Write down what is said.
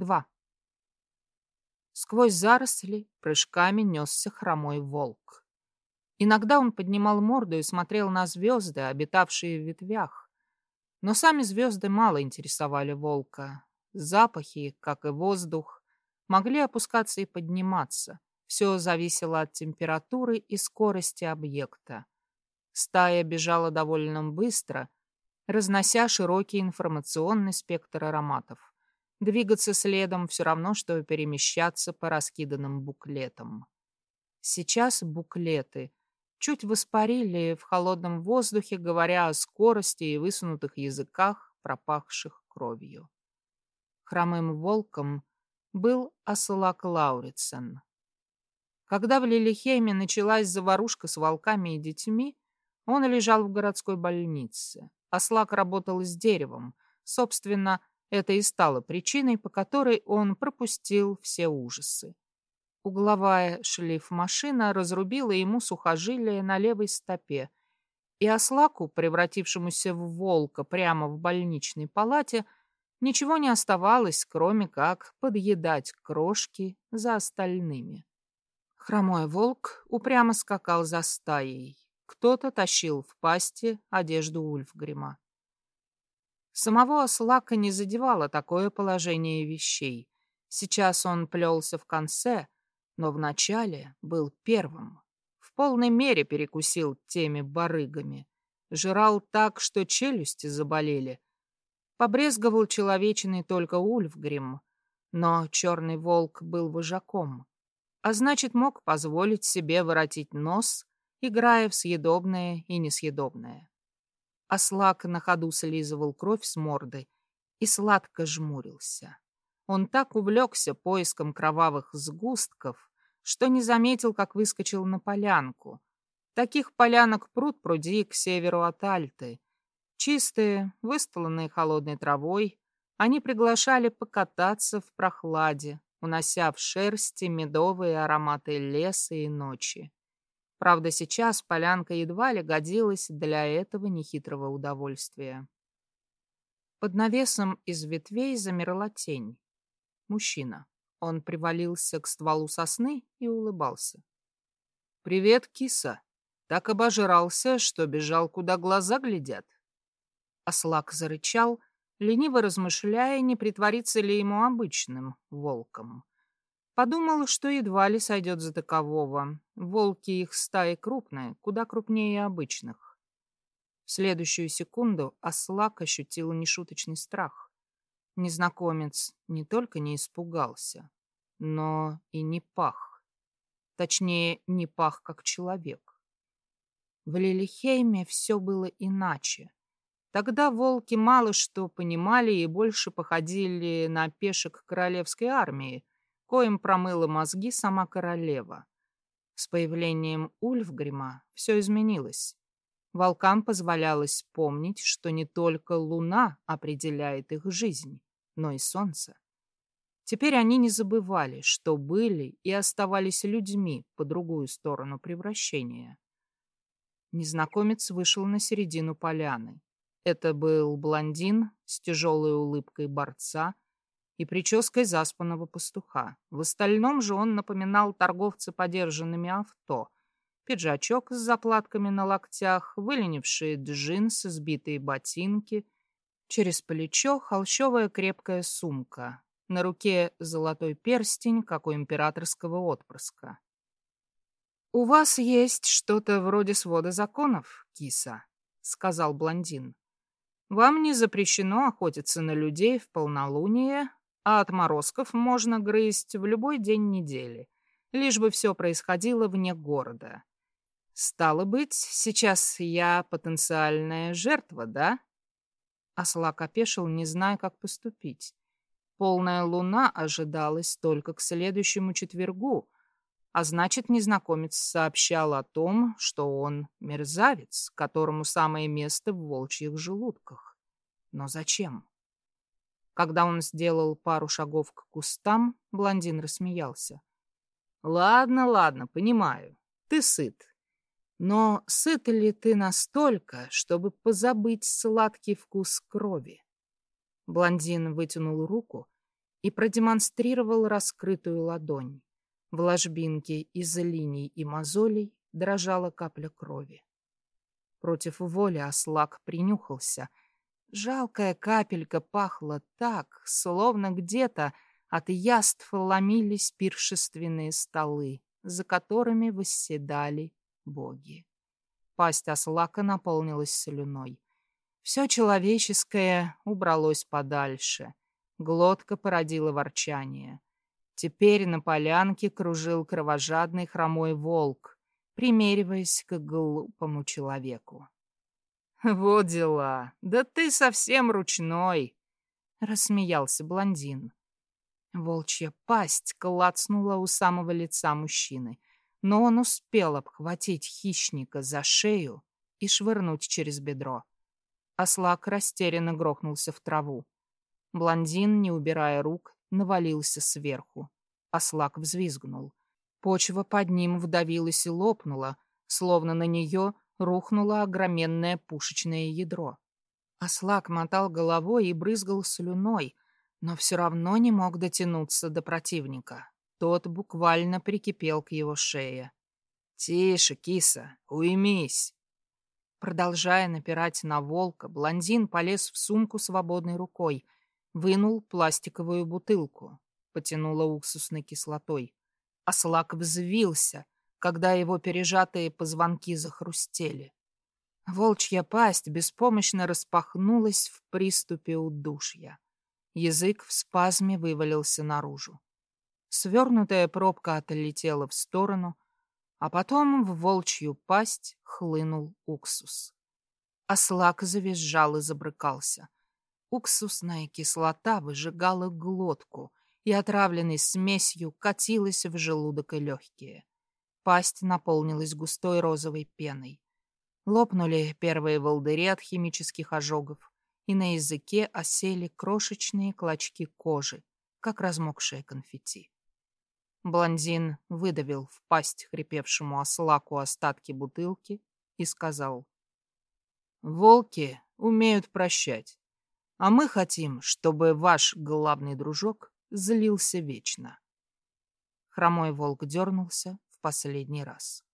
Два. Сквозь заросли прыжками несся хромой волк. Иногда он поднимал морду и смотрел на звезды, обитавшие в ветвях. Но сами звезды мало интересовали волка. Запахи, как и воздух, могли опускаться и подниматься. Все зависело от температуры и скорости объекта. Стая бежала довольно быстро, разнося широкий информационный спектр ароматов. Двигаться следом все равно, что перемещаться по раскиданным буклетам. Сейчас буклеты чуть воспарили в холодном воздухе, говоря о скорости и высунутых языках, пропахших кровью. Хромым волком был Асулак Лауритсен. Когда в Лилихейме началась заварушка с волками и детьми, он лежал в городской больнице. Аслак работал с деревом. Собственно, это и стало причиной, по которой он пропустил все ужасы. Угловая шлейф-машина разрубила ему сухожилие на левой стопе, и Аслаку, превратившемуся в волка прямо в больничной палате, ничего не оставалось, кроме как подъедать крошки за остальными. Хромой волк упрямо скакал за стаей. Кто-то тащил в пасти одежду Ульфгрима. Самого Аслака не задевало такое положение вещей. Сейчас он плелся в конце, но вначале был первым. В полной мере перекусил теми барыгами. Жрал так, что челюсти заболели. Побрезговал человечиной только Ульфгрим, но черный волк был вожаком а значит, мог позволить себе воротить нос, играя в съедобное и несъедобное. Аслак на ходу слизывал кровь с морды и сладко жмурился. Он так увлекся поиском кровавых сгустков, что не заметил, как выскочил на полянку. Таких полянок пруд пруди к северу от Альты. Чистые, выстланные холодной травой, они приглашали покататься в прохладе, унося в шерсти медовые ароматы леса и ночи. Правда, сейчас полянка едва ли годилась для этого нехитрого удовольствия. Под навесом из ветвей замерла тень. Мужчина. Он привалился к стволу сосны и улыбался. «Привет, киса. Так обожрался, что бежал, куда глаза глядят». Ослак зарычал, лениво размышляя, не притвориться ли ему обычным волком. Подумал, что едва ли сойдет за такового. Волки их стаи крупные, куда крупнее обычных. В следующую секунду ослак ощутил нешуточный страх. Незнакомец не только не испугался, но и не пах. Точнее, не пах как человек. В Лилихейме все было иначе. Тогда волки мало что понимали и больше походили на пешек королевской армии, коим промыла мозги сама королева. С появлением Ульфгрима все изменилось. Волкам позволялось помнить, что не только луна определяет их жизнь, но и солнце. Теперь они не забывали, что были и оставались людьми по другую сторону превращения. Незнакомец вышел на середину поляны. Это был блондин с тяжелой улыбкой борца и прической заспанного пастуха. В остальном же он напоминал торговца подержанными авто. Пиджачок с заплатками на локтях, выленившие джинсы, сбитые ботинки. Через плечо холщовая крепкая сумка. На руке золотой перстень, как у императорского отпрыска. «У вас есть что-то вроде свода законов, киса», — сказал блондин. Вам не запрещено охотиться на людей в полнолуние, а отморозков можно грызть в любой день недели, лишь бы все происходило вне города. Стало быть, сейчас я потенциальная жертва, да? Аслак опешил, не зная, как поступить. Полная луна ожидалась только к следующему четвергу, а значит, незнакомец сообщал о том, что он мерзавец, которому самое место в волчьих желудках. Но зачем? Когда он сделал пару шагов к кустам, блондин рассмеялся. «Ладно, ладно, понимаю. Ты сыт. Но сыт ли ты настолько, чтобы позабыть сладкий вкус крови?» Блондин вытянул руку и продемонстрировал раскрытую ладонь. В ложбинке из линий и мозолей дрожала капля крови. Против воли ослак принюхался. Жалкая капелька пахла так, словно где-то от яств ломились пиршественные столы, за которыми восседали боги. Пасть ослака наполнилась слюной. Все человеческое убралось подальше. Глотка породила ворчание. Теперь на полянке кружил кровожадный хромой волк, примериваясь к глупому человеку. «Вот дела! Да ты совсем ручной!» — рассмеялся блондин. Волчья пасть клацнула у самого лица мужчины, но он успел обхватить хищника за шею и швырнуть через бедро. Ослак растерянно грохнулся в траву. Блондин, не убирая рук, навалился сверху. Ослак взвизгнул. Почва под ним вдавилась и лопнула, словно на нее рухнуло огроменное пушечное ядро. Ослак мотал головой и брызгал слюной, но все равно не мог дотянуться до противника. Тот буквально прикипел к его шее. «Тише, киса, уймись!» Продолжая напирать на волка, блондин полез в сумку свободной рукой, вынул пластиковую бутылку, потянула уксусной кислотой. Ослак взвился, когда его пережатые позвонки захрустели. Волчья пасть беспомощно распахнулась в приступе удушья. Язык в спазме вывалился наружу. Свернутая пробка отлетела в сторону, а потом в волчью пасть хлынул уксус. Ослак завизжал и забрыкался. Уксусная кислота выжигала глотку и, отравленной смесью, катилась в желудок и легкие. Пасть наполнилась густой розовой пеной. Лопнули первые волдыри от химических ожогов, и на языке осели крошечные клочки кожи, как размокшее конфетти. Блондин выдавил в пасть хрипевшему ослаку остатки бутылки и сказал. «Волки умеют прощать, а мы хотим, чтобы ваш главный дружок злился вечно». Хромой волк дернулся последний раз.